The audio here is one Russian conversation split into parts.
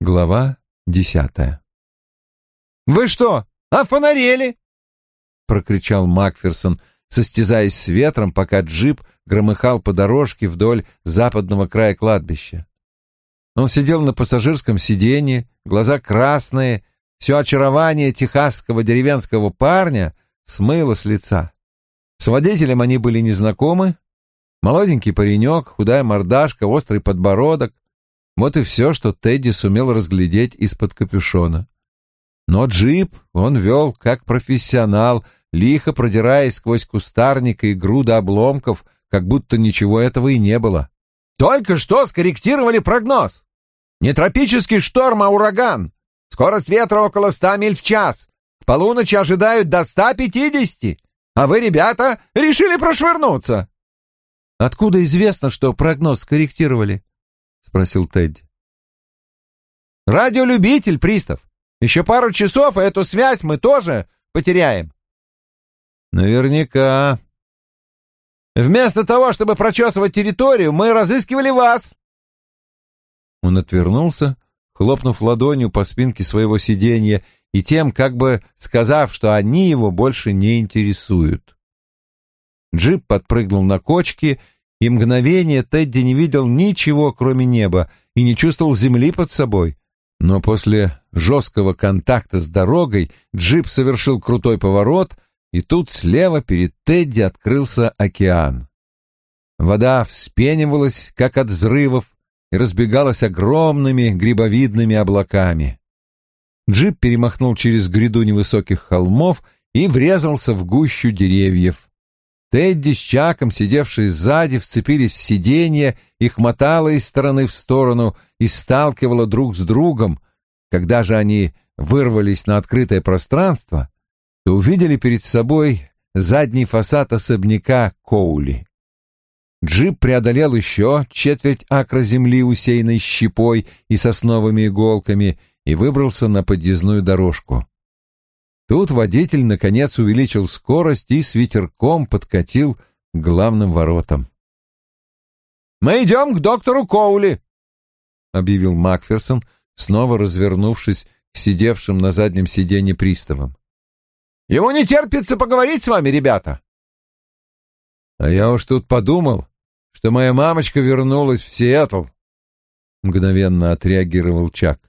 Глава десятая. «Вы что, офонарели?» — прокричал Макферсон, состязаясь с ветром, пока джип громыхал по дорожке вдоль западного края кладбища. Он сидел на пассажирском сиденье, глаза красные, все очарование техасского деревенского парня смыло с лица. С водителем они были незнакомы. Молоденький паренек, худая мордашка, острый подбородок. Вот и все, что Тедди сумел разглядеть из-под капюшона. Но джип он вел как профессионал, лихо продираясь сквозь кустарник и груды обломков, как будто ничего этого и не было. «Только что скорректировали прогноз! Не тропический шторм, а ураган! Скорость ветра около ста миль в час! К полуночи ожидают до ста пятидесяти! А вы, ребята, решили прошвырнуться!» «Откуда известно, что прогноз скорректировали?» — спросил Тедди. «Радиолюбитель, пристав. Еще пару часов, и эту связь мы тоже потеряем». «Наверняка». «Вместо того, чтобы прочесывать территорию, мы разыскивали вас». Он отвернулся, хлопнув ладонью по спинке своего сиденья и тем как бы сказав, что они его больше не интересуют. Джип подпрыгнул на кочки, и мгновение Тедди не видел ничего, кроме неба, и не чувствовал земли под собой. Но после жесткого контакта с дорогой джип совершил крутой поворот, и тут слева перед Тедди открылся океан. Вода вспенивалась, как от взрывов, и разбегалась огромными грибовидными облаками. Джип перемахнул через гряду невысоких холмов и врезался в гущу деревьев. Тедди с Чаком, сидевшие сзади, вцепились в сиденье, их мотало из стороны в сторону и сталкивало друг с другом. Когда же они вырвались на открытое пространство, то увидели перед собой задний фасад особняка Коули. Джип преодолел еще четверть акра земли, усеянной щепой и сосновыми иголками, и выбрался на подъездную дорожку. Тут водитель, наконец, увеличил скорость и с ветерком подкатил к главным воротам. «Мы идем к доктору Коули», — объявил Макферсон, снова развернувшись к сидевшим на заднем сиденье приставам. «Ему не терпится поговорить с вами, ребята». «А я уж тут подумал, что моя мамочка вернулась в Сиэтл», — мгновенно отреагировал Чак.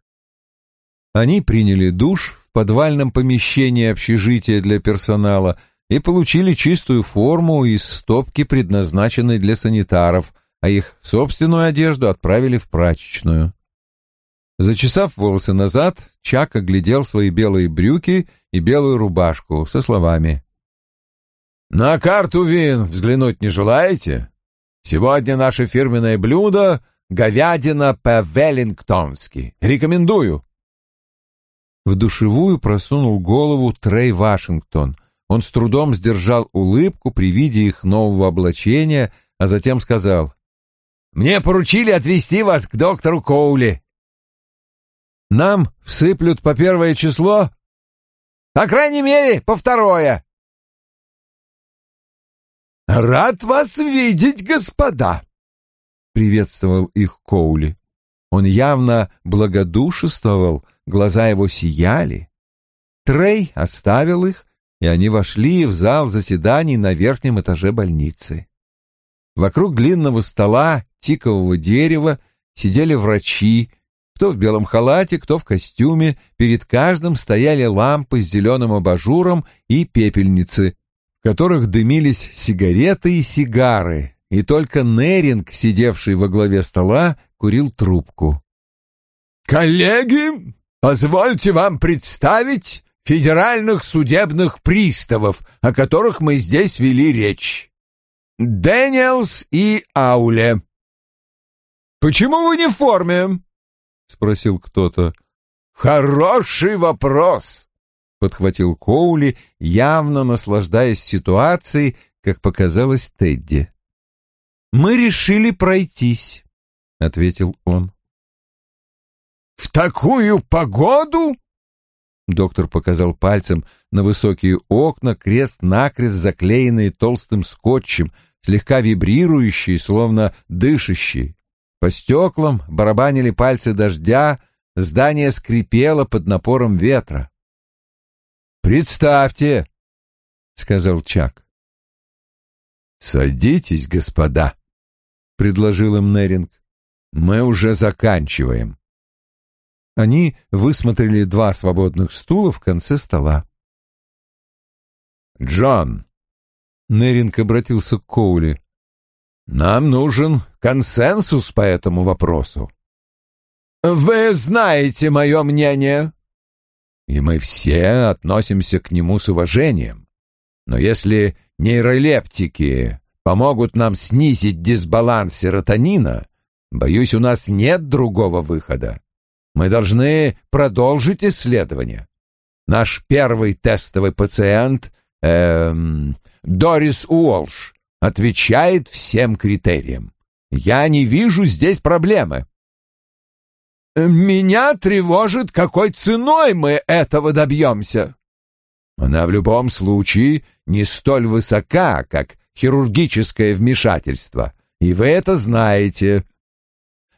Они приняли душ подвальном помещении общежития для персонала и получили чистую форму из стопки, предназначенной для санитаров, а их собственную одежду отправили в прачечную. Зачесав волосы назад, Чак оглядел свои белые брюки и белую рубашку со словами. «На карту вин взглянуть не желаете? Сегодня наше фирменное блюдо — говядина по-веллингтонски. Рекомендую. В душевую просунул голову Трей Вашингтон. Он с трудом сдержал улыбку при виде их нового облачения, а затем сказал, «Мне поручили отвезти вас к доктору Коули». «Нам всыплют по первое число?» «По крайней мере, по второе». «Рад вас видеть, господа!» — приветствовал их Коули. Он явно благодушествовал, — глаза его сияли. Трей оставил их, и они вошли в зал заседаний на верхнем этаже больницы. Вокруг длинного стола тикового дерева сидели врачи, кто в белом халате, кто в костюме, перед каждым стояли лампы с зеленым абажуром и пепельницы, в которых дымились сигареты и сигары, и только Неринг, сидевший во главе стола, курил трубку. «Коллеги, Позвольте вам представить федеральных судебных приставов, о которых мы здесь вели речь. Дэниелс и Ауле. «Почему вы не в форме?» — спросил кто-то. «Хороший вопрос!» — подхватил Коули, явно наслаждаясь ситуацией, как показалось Тедди. «Мы решили пройтись», — ответил он. «В такую погоду?» Доктор показал пальцем на высокие окна, крест-накрест заклеенные толстым скотчем, слегка вибрирующие, словно дышащие. По стеклам барабанили пальцы дождя, здание скрипело под напором ветра. «Представьте», — сказал Чак. «Садитесь, господа», — предложил им Неринг. «Мы уже заканчиваем». Они высмотрели два свободных стула в конце стола. «Джон», — Неринг обратился к Коули, — «нам нужен консенсус по этому вопросу». «Вы знаете мое мнение», и мы все относимся к нему с уважением. Но если нейролептики помогут нам снизить дисбаланс серотонина, боюсь, у нас нет другого выхода. Мы должны продолжить исследование. Наш первый тестовый пациент, эм, Дорис Уолш, отвечает всем критериям. Я не вижу здесь проблемы. Меня тревожит, какой ценой мы этого добьемся. Она в любом случае не столь высока, как хирургическое вмешательство, и вы это знаете.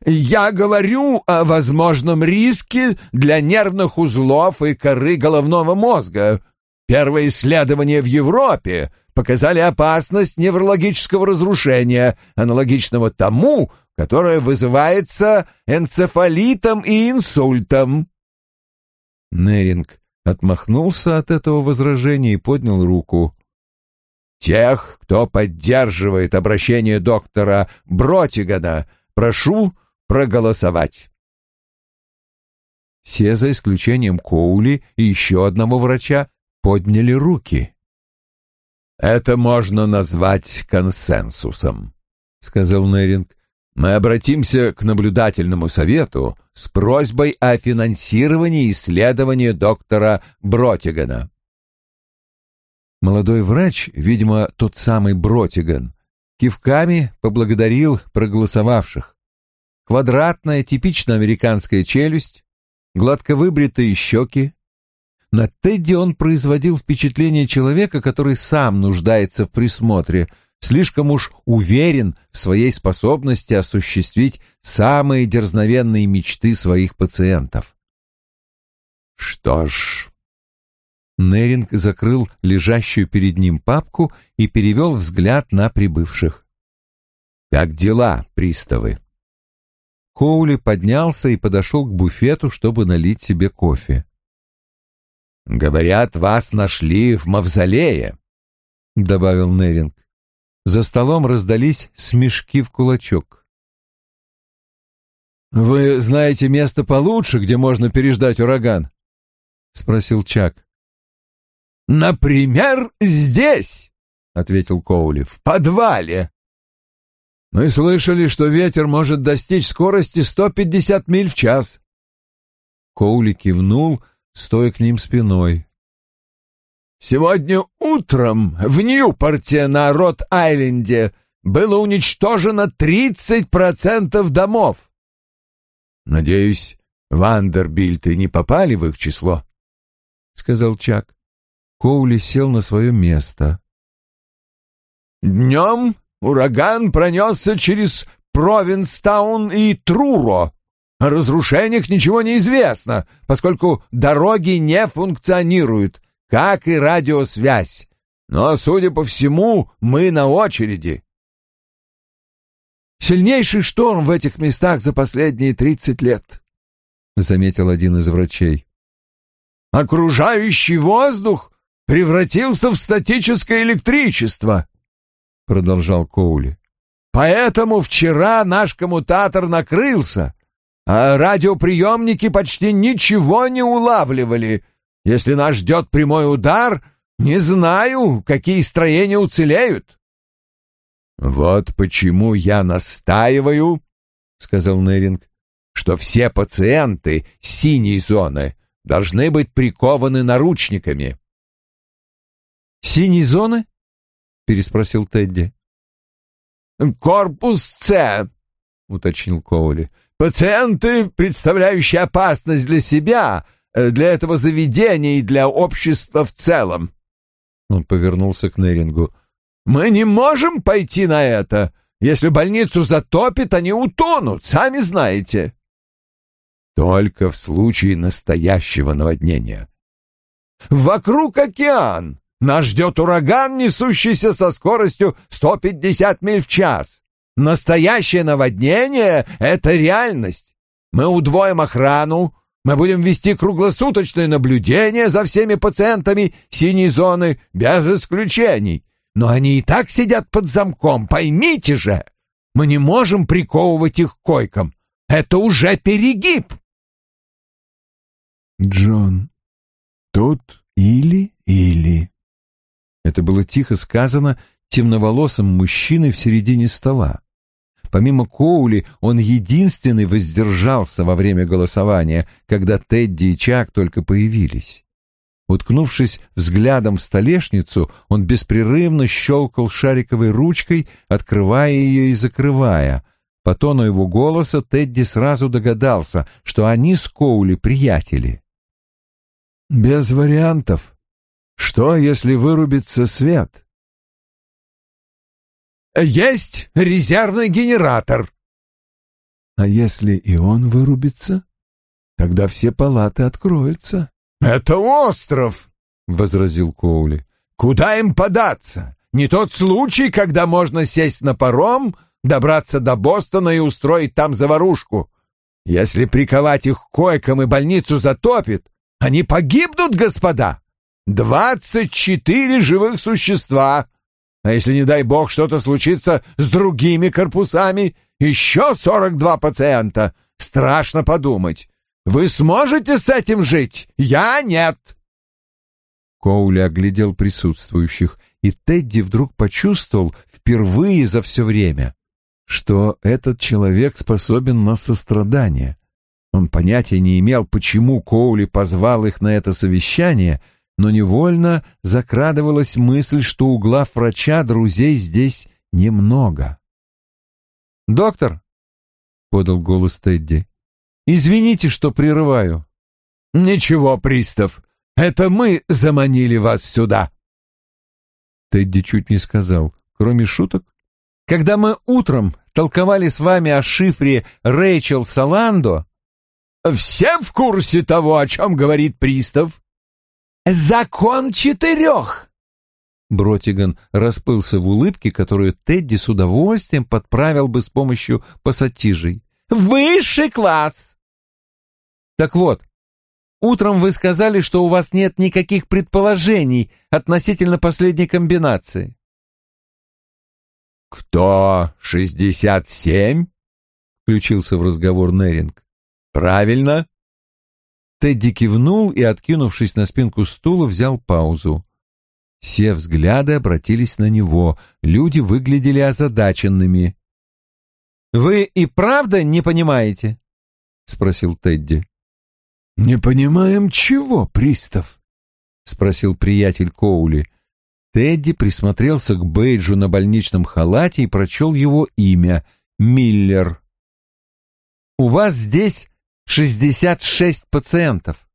Я говорю о возможном риске для нервных узлов и коры головного мозга. Первые исследования в Европе показали опасность неврологического разрушения, аналогичного тому, которое вызывается энцефалитом и инсультом. Неринг отмахнулся от этого возражения и поднял руку. «Тех, кто поддерживает обращение доктора Бротигана, прошу проголосовать». Все, за исключением Коули и еще одного врача, подняли руки. «Это можно назвать консенсусом», — сказал Неринг мы обратимся к наблюдательному совету с просьбой о финансировании исследования доктора Бротигана. Молодой врач, видимо, тот самый Бротиган, кивками поблагодарил проголосовавших. Квадратная, типично американская челюсть, гладко выбритые щеки. На Тедди он производил впечатление человека, который сам нуждается в присмотре — слишком уж уверен в своей способности осуществить самые дерзновенные мечты своих пациентов. Что ж... Неринг закрыл лежащую перед ним папку и перевел взгляд на прибывших. «Как дела, приставы?» Коули поднялся и подошел к буфету, чтобы налить себе кофе. «Говорят, вас нашли в мавзолее», — добавил Неринг. За столом раздались смешки в кулачок. «Вы знаете место получше, где можно переждать ураган?» — спросил Чак. «Например, здесь!» — ответил Коули. «В подвале!» «Мы слышали, что ветер может достичь скорости 150 миль в час». Коули кивнул, стоя к ним спиной. Сегодня утром в Ньюпорте на Рот-Айленде было уничтожено 30% домов. Надеюсь, Вандербильты не попали в их число, — сказал Чак. Коули сел на свое место. Днем ураган пронесся через Провинстаун и Труро. О разрушениях ничего не известно, поскольку дороги не функционируют, как и радиосвязь. Но, судя по всему, мы на очереди. Сильнейший шторм в этих местах за последние тридцать лет, — заметил один из врачей. Окружающий воздух превратился в статическое электричество, — продолжал Коули. Поэтому вчера наш коммутатор накрылся, а радиоприемники почти ничего не улавливали, если нас ждет прямой удар, не знаю, какие строения уцелеют. Вот почему я настаиваю, сказал Неринг, что все пациенты синей зоны должны быть прикованы наручниками. Синей зоны? Переспросил Тедди. Корпус С, уточнил Коули. Пациенты, представляющие опасность для себя, Э, для этого заведения и для общества в целом. Он повернулся к Нерингу. Мы не можем пойти на это. Если больницу затопит, они утонут, сами знаете. только в случае настоящего наводнения. Вокруг океан. Нас ждет ураган, несущийся со скоростью 150 миль в час. Настоящее наводнение — это реальность. Мы удвоим охрану, мы будем вести круглосуточное наблюдение за всеми пациентами синей зоны, без исключений. Но они и так сидят под замком, поймите же. Мы не можем приковывать их к койкам. Это уже перегиб. Джон, тут или-или. Это было тихо сказано темноволосым мужчиной в середине стола. Помимо Коули, он единственный воздержался во время голосования, когда Тедди и Чак только появились. Уткнувшись взглядом в столешницу, он беспрерывно щелкал шариковой ручкой, открывая ее и закрывая. По тону его голоса Тедди сразу догадался, что они с Коули приятели. «Без вариантов. Что, если вырубится свет?» Есть резервный генератор. А если и он вырубится, тогда все палаты откроются. Это остров, возразил Коули. Куда им податься? Не тот случай, когда можно сесть на паром, добраться до Бостона и устроить там заварушку. Если приковать их к койкам и больницу затопит, они погибнут, господа. Двадцать четыре живых существа а если, не дай бог, что-то случится с другими корпусами, еще сорок два пациента. Страшно подумать. Вы сможете с этим жить? Я нет. Коули оглядел присутствующих, и Тедди вдруг почувствовал впервые за все время, что этот человек способен на сострадание. Он понятия не имел, почему Коули позвал их на это совещание — но невольно закрадывалась мысль, что у глав врача друзей здесь немного. «Доктор», — подал голос Тедди, — «извините, что прерываю». «Ничего, пристав, это мы заманили вас сюда». Тедди чуть не сказал, кроме шуток. «Когда мы утром толковали с вами о шифре Рэйчел Саландо...» «Все в курсе того, о чем говорит пристав?» «Закон четырех!» Бротиган расплылся в улыбке, которую Тедди с удовольствием подправил бы с помощью пассатижей. «Высший класс!» «Так вот, утром вы сказали, что у вас нет никаких предположений относительно последней комбинации». «Кто шестьдесят семь?» — включился в разговор Неринг. «Правильно, Тедди кивнул и, откинувшись на спинку стула, взял паузу. Все взгляды обратились на него, люди выглядели озадаченными. «Вы и правда не понимаете?» — спросил Тедди. «Не понимаем чего, пристав?» — спросил приятель Коули. Тедди присмотрелся к бейджу на больничном халате и прочел его имя — Миллер. «У вас здесь 66 пациентов.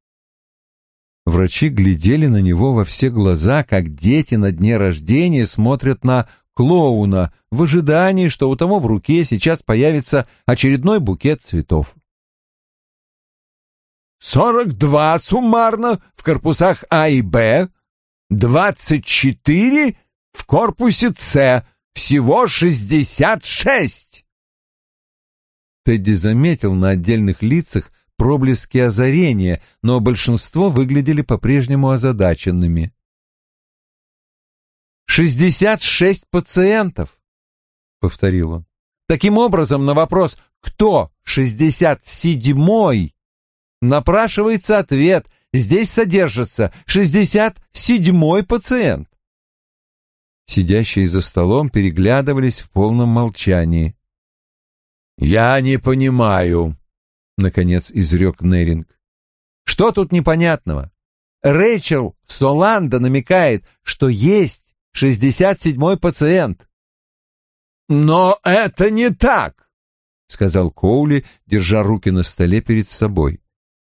Врачи глядели на него во все глаза, как дети на дне рождения смотрят на клоуна в ожидании, что у того в руке сейчас появится очередной букет цветов. «Сорок два суммарно в корпусах А и Б, двадцать четыре в корпусе С, всего шестьдесят шесть!» Тедди заметил на отдельных лицах проблески озарения, но большинство выглядели по-прежнему озадаченными. «Шестьдесят шесть пациентов!» — повторил он. Таким образом, на вопрос «Кто шестьдесят седьмой?» напрашивается ответ «Здесь содержится шестьдесят седьмой пациент». Сидящие за столом переглядывались в полном молчании. «Я не понимаю», — наконец изрек Неринг. «Что тут непонятного? Рэйчел Соланда намекает, что есть шестьдесят седьмой пациент». «Но это не так», — сказал Коули, держа руки на столе перед собой.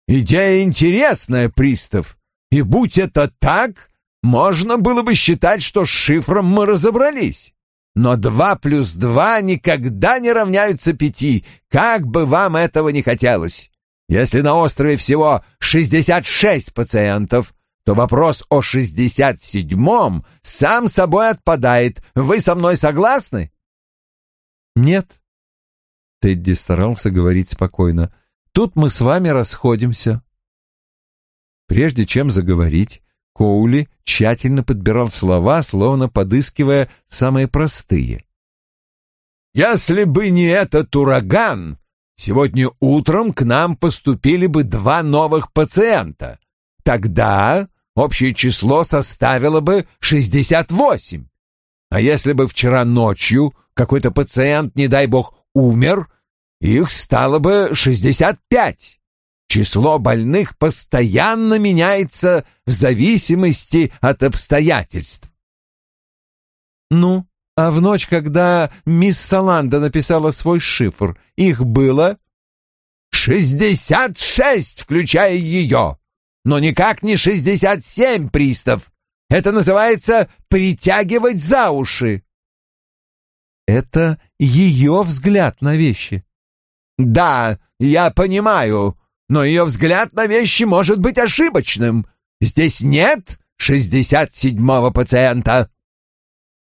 «Идея интересная, пристав, и будь это так, можно было бы считать, что с шифром мы разобрались. Но два плюс два никогда не равняются пяти, как бы вам этого не хотелось. Если на острове всего 66 пациентов, то вопрос о 67-м сам собой отпадает. Вы со мной согласны? Нет. Тедди старался говорить спокойно. Тут мы с вами расходимся. Прежде чем заговорить, Коули тщательно подбирал слова, словно подыскивая самые простые. «Если бы не этот ураган, сегодня утром к нам поступили бы два новых пациента. Тогда общее число составило бы 68. А если бы вчера ночью какой-то пациент, не дай бог, умер, их стало бы 65. Число больных постоянно меняется в зависимости от обстоятельств. Ну, а в ночь, когда мисс Саланда написала свой шифр, их было... «Шестьдесят шесть, включая ее! Но никак не шестьдесят семь пристав! Это называется притягивать за уши!» Это ее взгляд на вещи. «Да, я понимаю, но ее взгляд на вещи может быть ошибочным. Здесь нет шестьдесят седьмого пациента».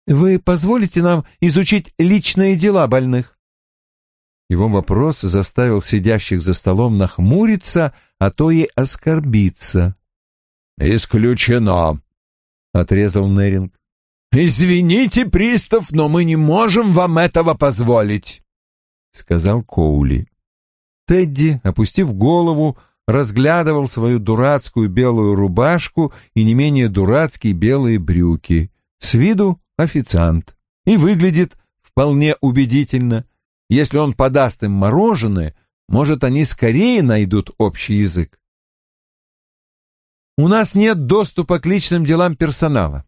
«Вы позволите нам изучить личные дела больных?» Его вопрос заставил сидящих за столом нахмуриться, а то и оскорбиться. «Исключено», — отрезал Неринг. «Извините, пристав, но мы не можем вам этого позволить», — сказал Коули. Тедди, опустив голову, разглядывал свою дурацкую белую рубашку и не менее дурацкие белые брюки. С виду официант. И выглядит вполне убедительно. Если он подаст им мороженое, может, они скорее найдут общий язык. У нас нет доступа к личным делам персонала.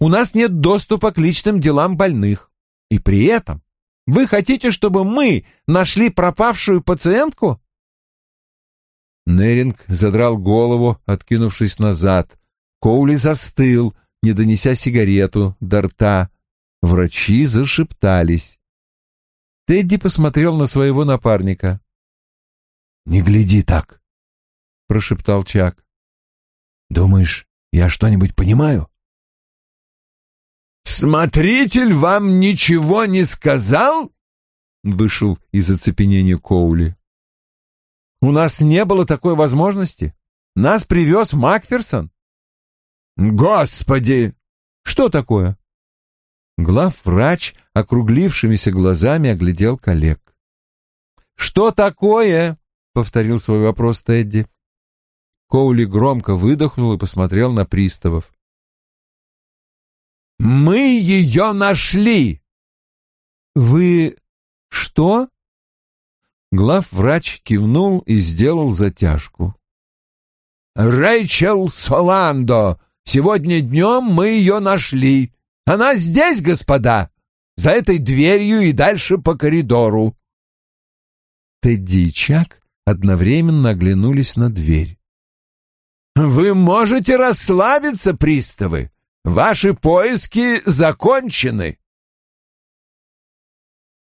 У нас нет доступа к личным делам больных. И при этом вы хотите, чтобы мы нашли пропавшую пациентку?» Неринг задрал голову, откинувшись назад. Коули застыл, не донеся сигарету до рта. Врачи зашептались. Тедди посмотрел на своего напарника. «Не гляди так», — прошептал Чак. «Думаешь, я что-нибудь понимаю?» «Смотритель вам ничего не сказал?» — вышел из оцепенения Коули. «У нас не было такой возможности. Нас привез Макферсон». «Господи!» «Что такое?» Главврач округлившимися глазами оглядел коллег. «Что такое?» — повторил свой вопрос Тедди. Коули громко выдохнул и посмотрел на приставов. «Мы ее нашли!» «Вы что?» Главврач кивнул и сделал затяжку. «Рэйчел Соландо! Сегодня днем мы ее нашли. Она здесь, господа, за этой дверью и дальше по коридору». Тедди и Чак одновременно оглянулись на дверь. «Вы можете расслабиться, приставы. Ваши поиски закончены.